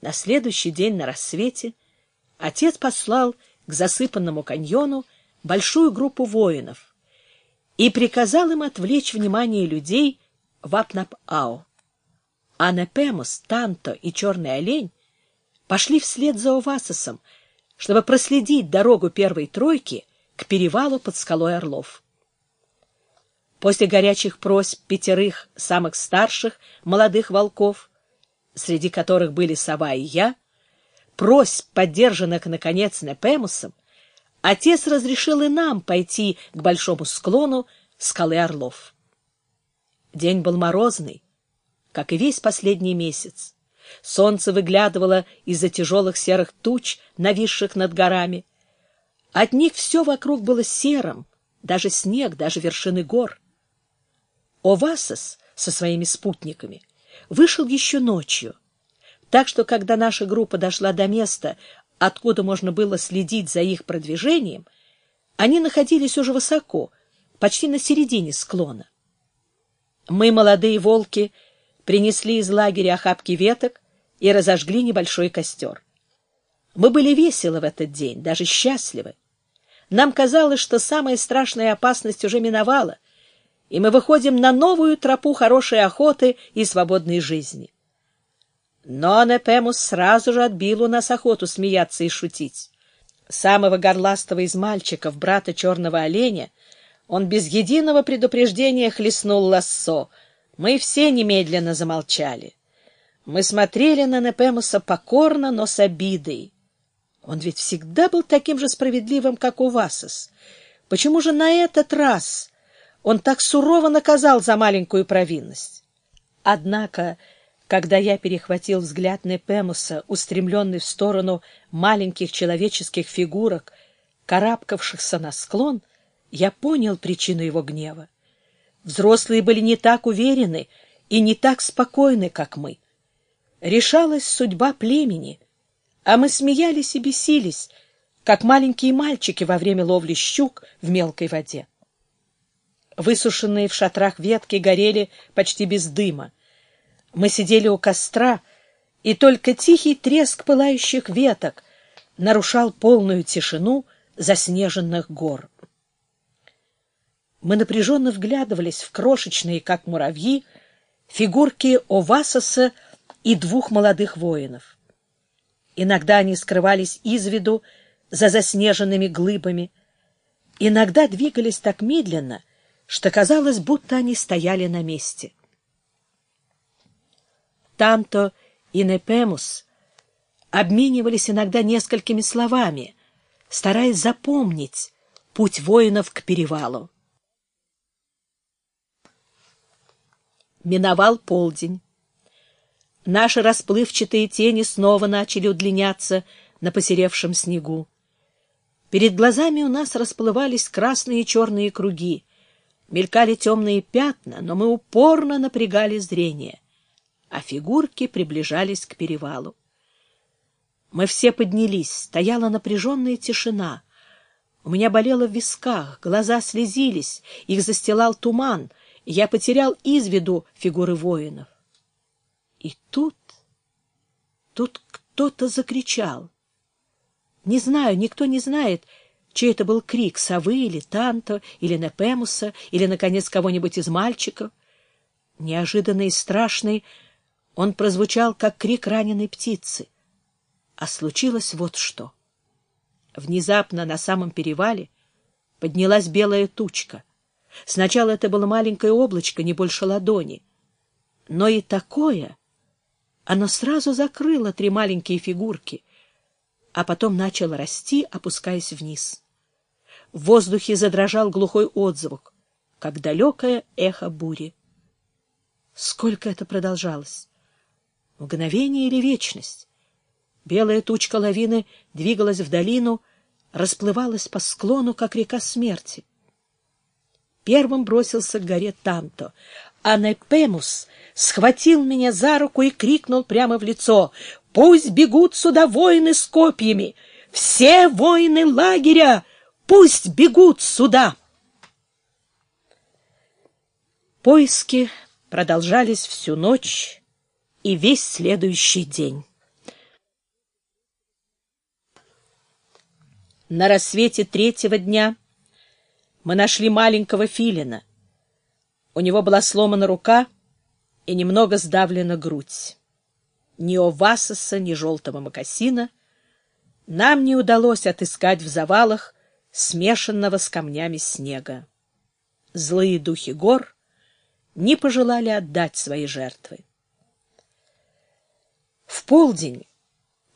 На следующий день на рассвете отец послал к засыпанному каньону большую группу воинов и приказал им отвлечь внимание людей в Апнап-Ау. А Непемус, Танто и Черный Олень пошли вслед за Овасосом, чтобы проследить дорогу первой тройки к перевалу под скалой Орлов. После горячих просьб пятерых самых старших молодых волков, среди которых были сова и я, просьб, поддержанных, наконец, Непемусом, отец разрешил и нам пойти к большому склону скалы Орлов. День был морозный, как и весь последний месяц. Солнце выглядывало из-за тяжелых серых туч, нависших над горами. От них все вокруг было серым, даже снег, даже вершины гор. Овасос со своими спутниками вышел еще ночью, так что, когда наша группа дошла до места, откуда можно было следить за их продвижением, они находились уже высоко, почти на середине склона. Мы, молодые волки, принесли из лагеря охапки веток и разожгли небольшой костер. Мы были веселы в этот день, даже счастливы. Нам казалось, что самая страшная опасность уже миновала, и мы выходим на новую тропу хорошей охоты и свободной жизни. Но Непемус сразу же отбил у нас охоту смеяться и шутить. Самого горластого из мальчиков, брата черного оленя, он без единого предупреждения хлестнул лассо. Мы все немедленно замолчали. Мы смотрели на Непемуса покорно, но с обидой. Он ведь всегда был таким же справедливым, как у Васос. Почему же на этот раз он так сурово наказал за маленькую провинность? Однако, когда я перехватил взгляд Непемуса, устремленный в сторону маленьких человеческих фигурок, карабкавшихся на склон, я понял причину его гнева. Взрослые были не так уверены и не так спокойны, как мы. Решалась судьба племени, а мы смеялись и бесились, как маленькие мальчики во время ловли щук в мелкой воде. Высушенные в шатрах ветки горели почти без дыма. Мы сидели у костра, и только тихий треск пылающих веток нарушал полную тишину заснеженных гор. Мы напряженно вглядывались в крошечные, как муравьи, фигурки Овасоса и двух молодых воинов. Иногда они скрывались из виду за заснеженными глыбами, иногда двигались так медленно, что казалось, будто они стояли на месте. Танто и Непемус обменивались иногда несколькими словами, стараясь запомнить путь воинов к перевалу. Миновал полдень. Наши расплывчатые тени снова начали удлиняться на посеревшем снегу. Перед глазами у нас расплывались красные и черные круги. Мелькали темные пятна, но мы упорно напрягали зрение, а фигурки приближались к перевалу. Мы все поднялись, стояла напряженная тишина. У меня болело в висках, глаза слезились, их застилал туман, я потерял из виду фигуры воинов. И тут, тут кто-то закричал. Не знаю, никто не знает, чей это был крик, совы или Танто, или Непемуса, или, наконец, кого-нибудь из мальчиков. Неожиданный и страшный, он прозвучал, как крик раненой птицы. А случилось вот что. Внезапно на самом перевале поднялась белая тучка. Сначала это было маленькое облачко, не больше ладони. Но и такое оно сразу закрыло три маленькие фигурки, а потом начало расти, опускаясь вниз. В воздухе задрожал глухой отзвук, как далекое эхо бури. Сколько это продолжалось? Мгновение или вечность? Белая тучка лавины двигалась в долину, расплывалась по склону, как река смерти первым бросился к горе Танто, а Непемус схватил меня за руку и крикнул прямо в лицо «Пусть бегут сюда воины с копьями! Все воины лагеря! Пусть бегут сюда!» Поиски продолжались всю ночь и весь следующий день. На рассвете третьего дня мы нашли маленького филина. У него была сломана рука и немного сдавлена грудь. Ни овасоса, ни желтого мокасина нам не удалось отыскать в завалах смешанного с камнями снега. Злые духи гор не пожелали отдать свои жертвы. В полдень,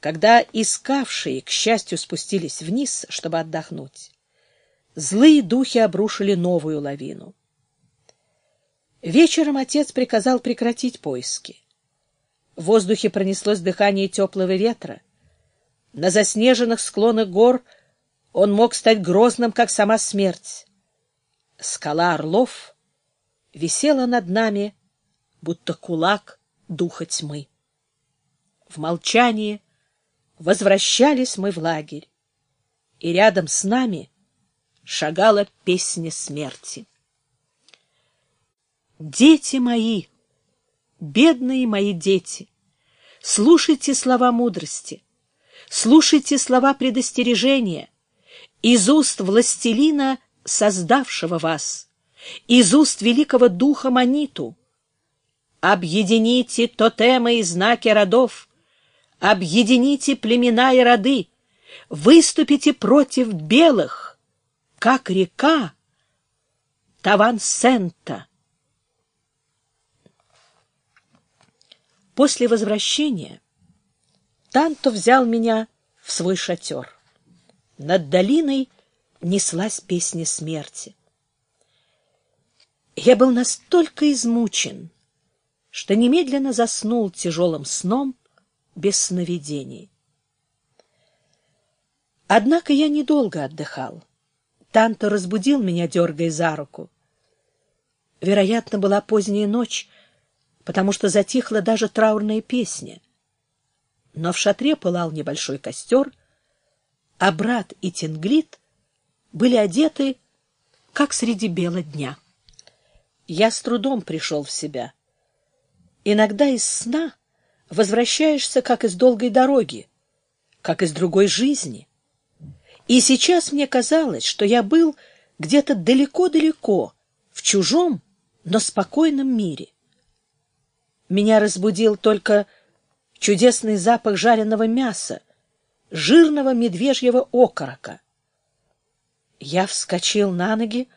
когда искавшие, к счастью, спустились вниз, чтобы отдохнуть, злые духи обрушили новую лавину. Вечером отец приказал прекратить поиски. В воздухе пронеслось дыхание теплого ветра. На заснеженных склонах гор он мог стать грозным, как сама смерть. Скала Орлов висела над нами, будто кулак духа тьмы. В молчании возвращались мы в лагерь, и рядом с нами шагала песня смерти. Дети мои, бедные мои дети, слушайте слова мудрости, слушайте слова предостережения из уст властелина, создавшего вас, из уст великого духа Маниту. Объедините тотемы и знаки родов, объедините племена и роды, выступите против белых, как река Тавансента. После возвращения Танто взял меня в свой шатер. Над долиной неслась песня смерти. Я был настолько измучен, что немедленно заснул тяжелым сном, без сновидений. Однако я недолго отдыхал. Танто разбудил меня, дергая за руку. Вероятно, была поздняя ночь, потому что затихла даже траурная песня. Но в шатре пылал небольшой костер, а брат и Тинглит были одеты, как среди бела дня. Я с трудом пришел в себя. Иногда из сна возвращаешься, как из долгой дороги, как из другой жизни. И сейчас мне казалось, что я был где-то далеко-далеко, в чужом, но спокойном мире. Меня разбудил только чудесный запах жареного мяса, жирного медвежьего окорока. Я вскочил на ноги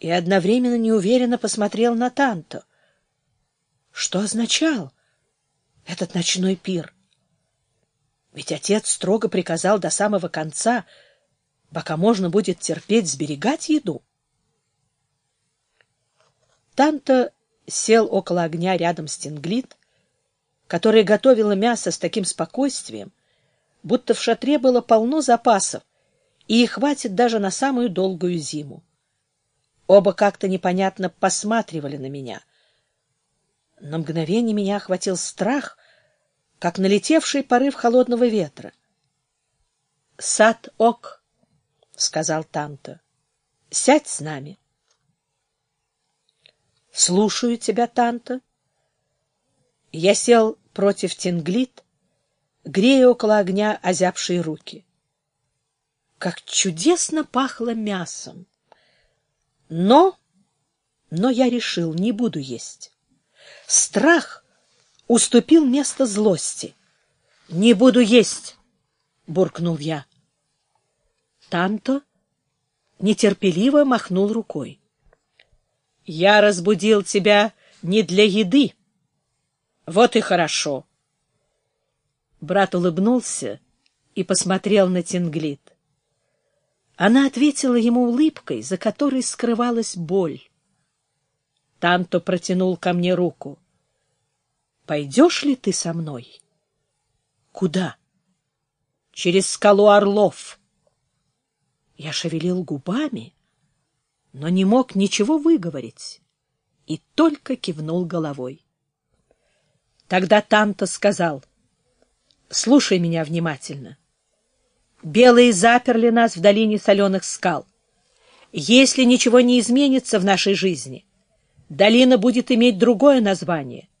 и одновременно неуверенно посмотрел на Танто. Что означал этот ночной пир. Ведь отец строго приказал до самого конца, пока можно будет терпеть, сберегать еду. Танто сел около огня рядом с Тинглит, которая готовила мясо с таким спокойствием, будто в шатре было полно запасов, и их хватит даже на самую долгую зиму. Оба как-то непонятно посматривали на меня. На мгновение меня охватил страх, как налетевший порыв холодного ветра. — Сад ок, — сказал Танто, — сядь с нами. — Слушаю тебя, Танто. Я сел против Тинглит, грея около огня озябшие руки. Как чудесно пахло мясом! Но... Но я решил, не буду есть. Страх уступил место злости. — Не буду есть! — буркнул я. Танто нетерпеливо махнул рукой. — Я разбудил тебя не для еды. Вот и хорошо. Брат улыбнулся и посмотрел на Тинглит. Она ответила ему улыбкой, за которой скрывалась боль. Танто протянул ко мне руку. Пойдешь ли ты со мной? Куда? Через скалу Орлов. Я шевелил губами, но не мог ничего выговорить и только кивнул головой. Тогда Танто сказал, «Слушай меня внимательно. Белые заперли нас в долине соленых скал. Если ничего не изменится в нашей жизни, долина будет иметь другое название —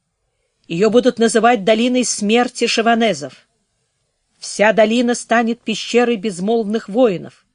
ее будут называть долиной смерти шаванезов. Вся долина станет пещерой безмолвных воинов.